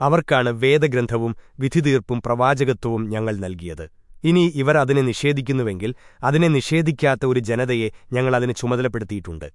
അവർക്കാണ് വേദഗ്രന്ഥവും വിധിതീർപ്പും പ്രവാചകത്വവും ഞങ്ങൾ നൽകിയത്. ഇനി ഇവർ അതിനെ നിഷേധിക്കുന്നുവെങ്കിൽ അതിനെ നിഷേധിക്കാത്ത ഒരു ജനതയെ ഞങ്ങൾ അതിന് ചുമതലപ്പെടുത്തിയിട്ടുണ്ട്.